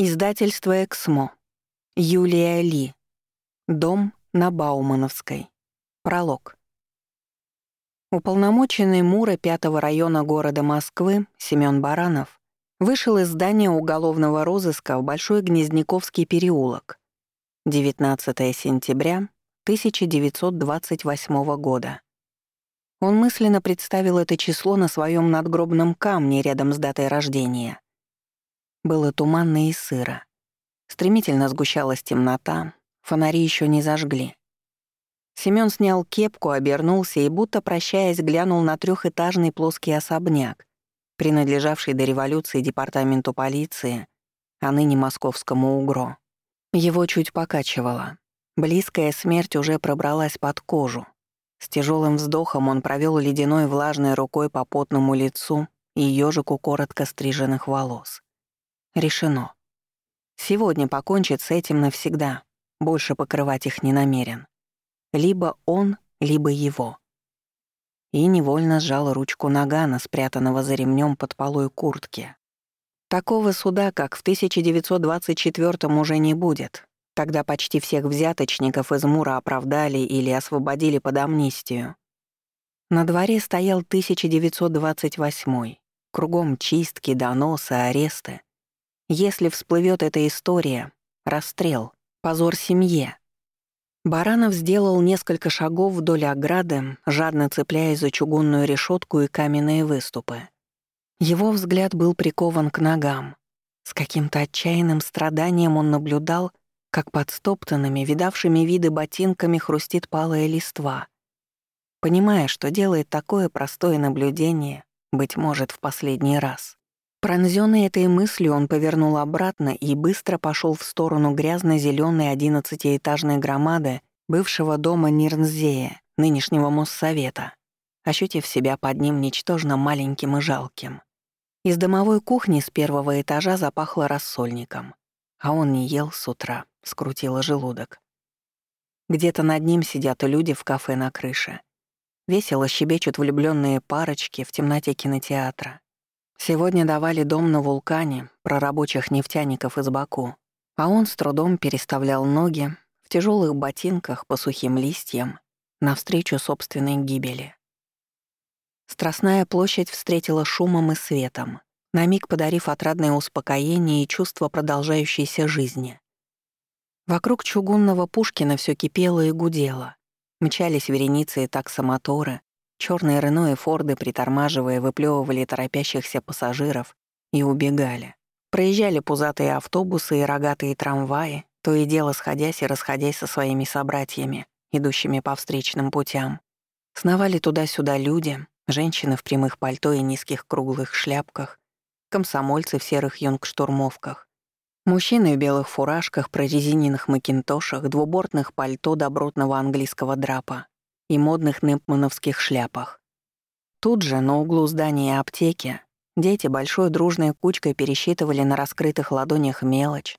Издательство «Эксмо». Юлия Ли. Дом на Баумановской. Пролог. Уполномоченный Мура пятого района города Москвы Семён Баранов вышел из здания уголовного розыска в Большой Гнездниковский переулок. 19 сентября 1928 года. Он мысленно представил это число на своем надгробном камне рядом с датой рождения — было туманно и сыро. Стремительно сгущалась темнота, фонари еще не зажгли. Семён снял кепку, обернулся и, будто прощаясь, глянул на трехэтажный плоский особняк, принадлежавший до революции департаменту полиции, а ныне московскому УГРО. Его чуть покачивало. Близкая смерть уже пробралась под кожу. С тяжелым вздохом он провел ледяной влажной рукой по потному лицу и ежику коротко стриженных волос. Решено. Сегодня покончит с этим навсегда. Больше покрывать их не намерен. Либо он, либо его. И невольно сжал ручку Нагана, спрятанного за ремнем под полой куртки. Такого суда, как в 1924 уже не будет. Тогда почти всех взяточников из Мура оправдали или освободили под амнистию. На дворе стоял 1928 Кругом чистки, доносы, аресты. Если всплывет эта история, расстрел, позор семье. Баранов сделал несколько шагов вдоль ограды, жадно цепляясь за чугунную решетку и каменные выступы. Его взгляд был прикован к ногам. С каким-то отчаянным страданием он наблюдал, как под стоптанными, видавшими виды ботинками хрустит палая листва. Понимая, что делает такое простое наблюдение, быть может, в последний раз. Пронзённый этой мыслью, он повернул обратно и быстро пошел в сторону грязно-зелёной одиннадцатиэтажной громады бывшего дома Нирнзея, нынешнего Моссовета, ощутив себя под ним ничтожно маленьким и жалким. Из домовой кухни с первого этажа запахло рассольником, а он не ел с утра, скрутило желудок. Где-то над ним сидят люди в кафе на крыше. Весело щебечут влюбленные парочки в темноте кинотеатра. Сегодня давали дом на вулкане про рабочих нефтяников из Баку, а он с трудом переставлял ноги в тяжелых ботинках по сухим листьям навстречу собственной гибели. Страстная площадь встретила шумом и светом, на миг подарив отрадное успокоение и чувство продолжающейся жизни. Вокруг чугунного Пушкина все кипело и гудело. Мчались вереницы и таксомоторы, Черные Рено и Форды, притормаживая, выплевывали торопящихся пассажиров и убегали. Проезжали пузатые автобусы и рогатые трамваи, то и дело сходясь и расходясь со своими собратьями, идущими по встречным путям. Сновали туда-сюда люди, женщины в прямых пальто и низких круглых шляпках, комсомольцы в серых юнгштурмовках, мужчины в белых фуражках, прорезиненных макинтошах, двубортных пальто добротного английского драпа, и модных непмановских шляпах. Тут же, на углу здания аптеки, дети большой дружной кучкой пересчитывали на раскрытых ладонях мелочь,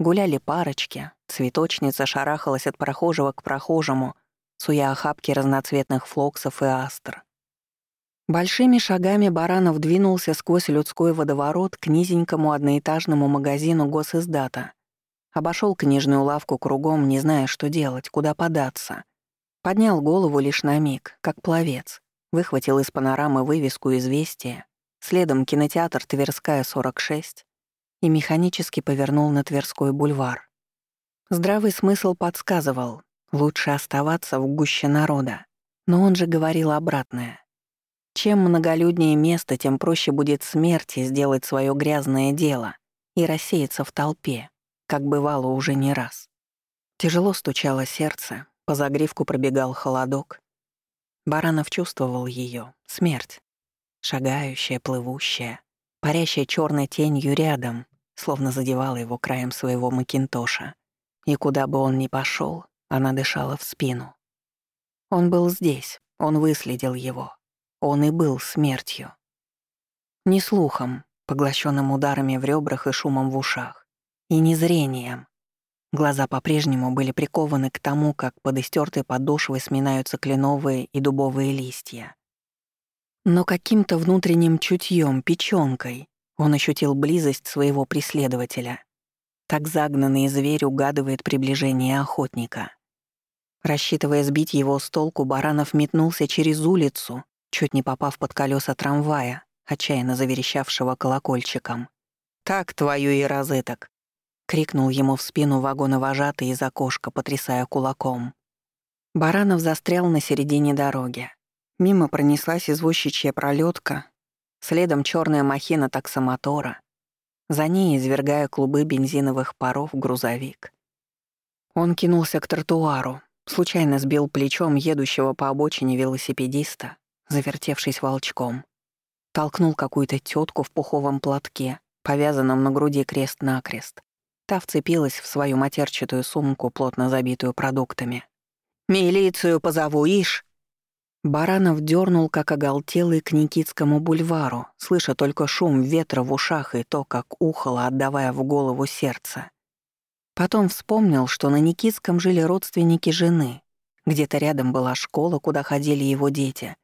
гуляли парочки, цветочница шарахалась от прохожего к прохожему, суя охапки разноцветных флоксов и астр. Большими шагами Баранов двинулся сквозь людской водоворот к низенькому одноэтажному магазину госиздата. Обошел книжную лавку кругом, не зная, что делать, куда податься. Поднял голову лишь на миг, как пловец. Выхватил из панорамы вывеску «Известия», следом кинотеатр «Тверская, 46» и механически повернул на Тверской бульвар. Здравый смысл подсказывал, лучше оставаться в гуще народа. Но он же говорил обратное. Чем многолюднее место, тем проще будет смерти сделать свое грязное дело и рассеяться в толпе, как бывало уже не раз. Тяжело стучало сердце, по загривку пробегал холодок. Баранов чувствовал ее, смерть. Шагающая, плывущая, парящая черной тенью рядом, словно задевала его краем своего макинтоша. И куда бы он ни пошел, она дышала в спину. Он был здесь, он выследил его. Он и был смертью. Не слухом, поглощенным ударами в ребрах и шумом в ушах, и не зрением, Глаза по-прежнему были прикованы к тому, как под истертой подошвой сминаются кленовые и дубовые листья. Но каким-то внутренним чутьем, печёнкой, он ощутил близость своего преследователя. Так загнанный зверь угадывает приближение охотника. Рассчитывая сбить его с толку, Баранов метнулся через улицу, чуть не попав под колеса трамвая, отчаянно заверещавшего колокольчиком. «Так твою и розеток!» — крикнул ему в спину вагоновожатый из окошка, потрясая кулаком. Баранов застрял на середине дороги. Мимо пронеслась извозчичья пролетка, следом черная махина таксомотора, за ней, извергая клубы бензиновых паров, грузовик. Он кинулся к тротуару, случайно сбил плечом едущего по обочине велосипедиста, завертевшись волчком. Толкнул какую-то тетку в пуховом платке, повязанном на груди крест-накрест. Та вцепилась в свою матерчатую сумку, плотно забитую продуктами. «Милицию позову, ишь!» Баранов дернул, как оголтелый, к Никитскому бульвару, слыша только шум ветра в ушах и то, как ухало, отдавая в голову сердце. Потом вспомнил, что на Никитском жили родственники жены. Где-то рядом была школа, куда ходили его дети.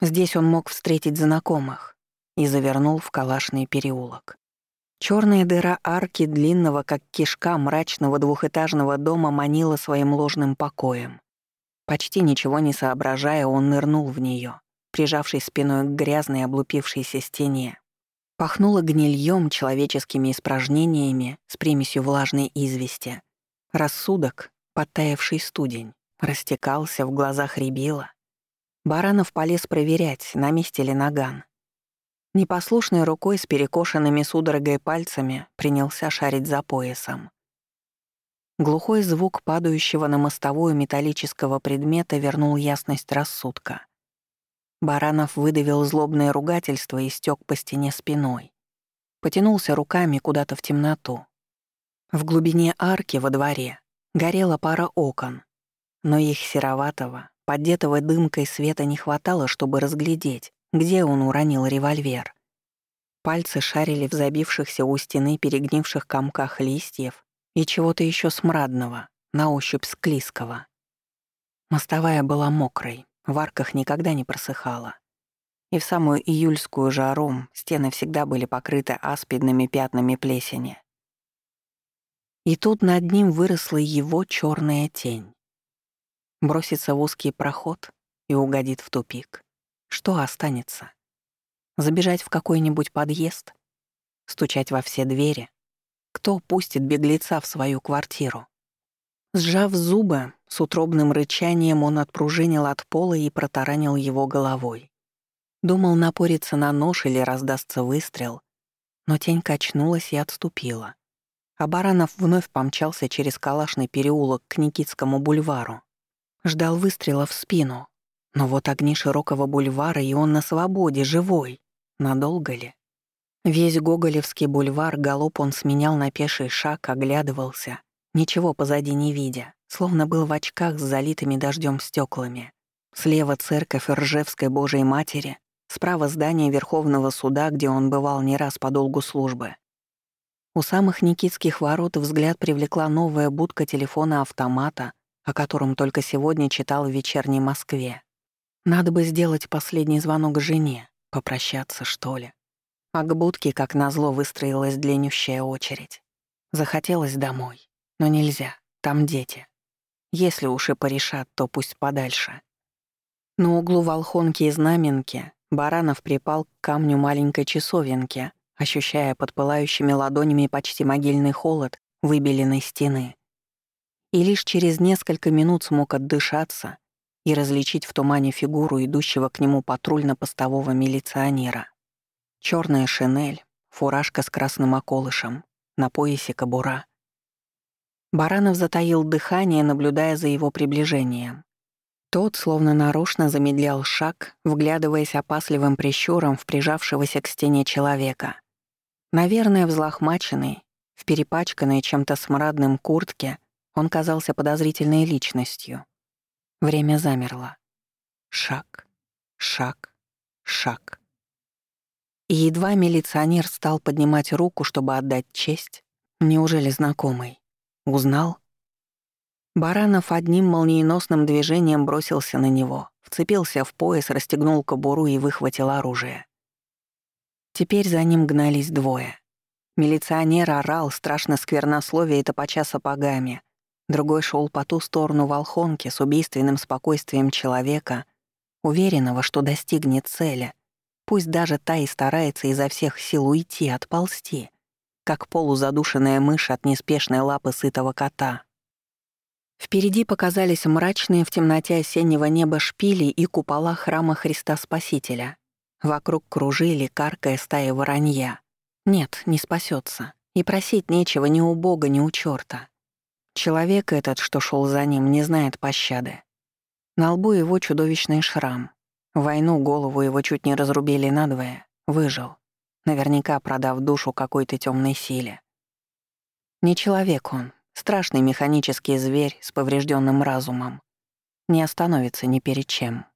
Здесь он мог встретить знакомых. И завернул в калашный переулок. Черная дыра арки длинного, как кишка, мрачного двухэтажного дома манила своим ложным покоем. Почти ничего не соображая, он нырнул в нее, прижавшись спиной к грязной облупившейся стене. Пахнуло гнильем, человеческими испражнениями с примесью влажной извести. Рассудок, подтаявший студень, растекался, в глазах рябило. Баранов полез проверять, на месте ли наган. Непослушной рукой с перекошенными судорогой пальцами принялся шарить за поясом. Глухой звук падающего на мостовую металлического предмета вернул ясность рассудка. Баранов выдавил злобное ругательство и стёк по стене спиной. Потянулся руками куда-то в темноту. В глубине арки во дворе горела пара окон, но их сероватого, поддетого дымкой света не хватало, чтобы разглядеть, где он уронил револьвер. Пальцы шарили в забившихся у стены перегнивших комках листьев, и чего-то еще смрадного, на ощупь склизкого. Мостовая была мокрой, в арках никогда не просыхала. И в самую июльскую жару стены всегда были покрыты аспидными пятнами плесени. И тут над ним выросла его черная тень. Бросится в узкий проход и угодит в тупик. Что останется? Забежать в какой-нибудь подъезд? Стучать во все двери? Кто пустит беглеца в свою квартиру? Сжав зубы, с утробным рычанием он отпружинил от пола и протаранил его головой. Думал напориться на нож или раздастся выстрел, но тень качнулась и отступила. А Баранов вновь помчался через калашный переулок к Никитскому бульвару. Ждал выстрела в спину. Но вот огни широкого бульвара, и он на свободе, живой. Надолго ли? Весь Гоголевский бульвар галоп он сменял на пеший шаг, оглядывался, ничего позади не видя, словно был в очках с залитыми дождем стеклами. Слева церковь Ржевской Божией Матери, справа здание Верховного суда, где он бывал не раз по долгу службы. У самых Никитских ворот взгляд привлекла новая будка телефона-автомата, о котором только сегодня читал в вечерней Москве. Надо бы сделать последний звонок жене, попрощаться, что ли. А к будке, как назло, выстроилась длиннющая очередь. Захотелось домой. Но нельзя, там дети. Если уж и порешат, то пусть подальше. На углу Волхонки и Знаменки Баранов припал к камню маленькой часовенки, ощущая под пылающими ладонями почти могильный холод выбеленной стены. И лишь через несколько минут смог отдышаться и различить в тумане фигуру идущего к нему патрульно-постового милиционера. Черная шинель, фуражка с красным околышем, на поясе кобура. Баранов затаил дыхание, наблюдая за его приближением. Тот, словно нарочно, замедлял шаг, вглядываясь опасливым прищуром в прижавшегося к стене человека. Наверное, взлохмаченный, в перепачканной чем-то смрадным куртке, он казался подозрительной личностью. Время замерло. Шаг, шаг, шаг. И едва милиционер стал поднимать руку, чтобы отдать честь, неужели знакомый, узнал? Баранов одним молниеносным движением бросился на него, вцепился в пояс, расстегнул кобуру и выхватил оружие. Теперь за ним гнались двое. Милиционер орал, страшно сквернословие и топача сапогами. Другой шел по ту сторону волхонки с убийственным спокойствием человека, уверенного, что достигнет цели. Пусть даже та и старается изо всех сил уйти, отползти, как полузадушенная мышь от неспешной лапы сытого кота. Впереди показались мрачные в темноте осеннего неба шпили и купола храма Христа Спасителя. Вокруг кружили, каркая стая воронья. Нет, не спасется. И просить нечего ни у Бога, ни у чёрта. Человек этот, что шел за ним, не знает пощады. На лбу его чудовищный шрам. В войну голову его чуть не разрубили надвое. Выжил. Наверняка продав душу какой-то темной силе. Не человек он, страшный механический зверь с поврежденным разумом. Не остановится ни перед чем.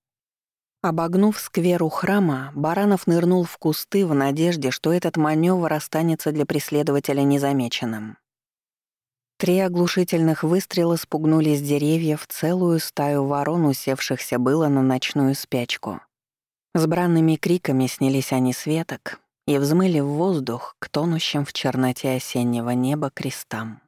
Обогнув скверу храма, Баранов нырнул в кусты в надежде, что этот маневр останется для преследователя незамеченным. Три оглушительных выстрела спугнули с деревьев целую стаю ворон, усевшихся было на ночную спячку. С бранными криками снялись они с веток и взмыли в воздух к тонущим в черноте осеннего неба крестам.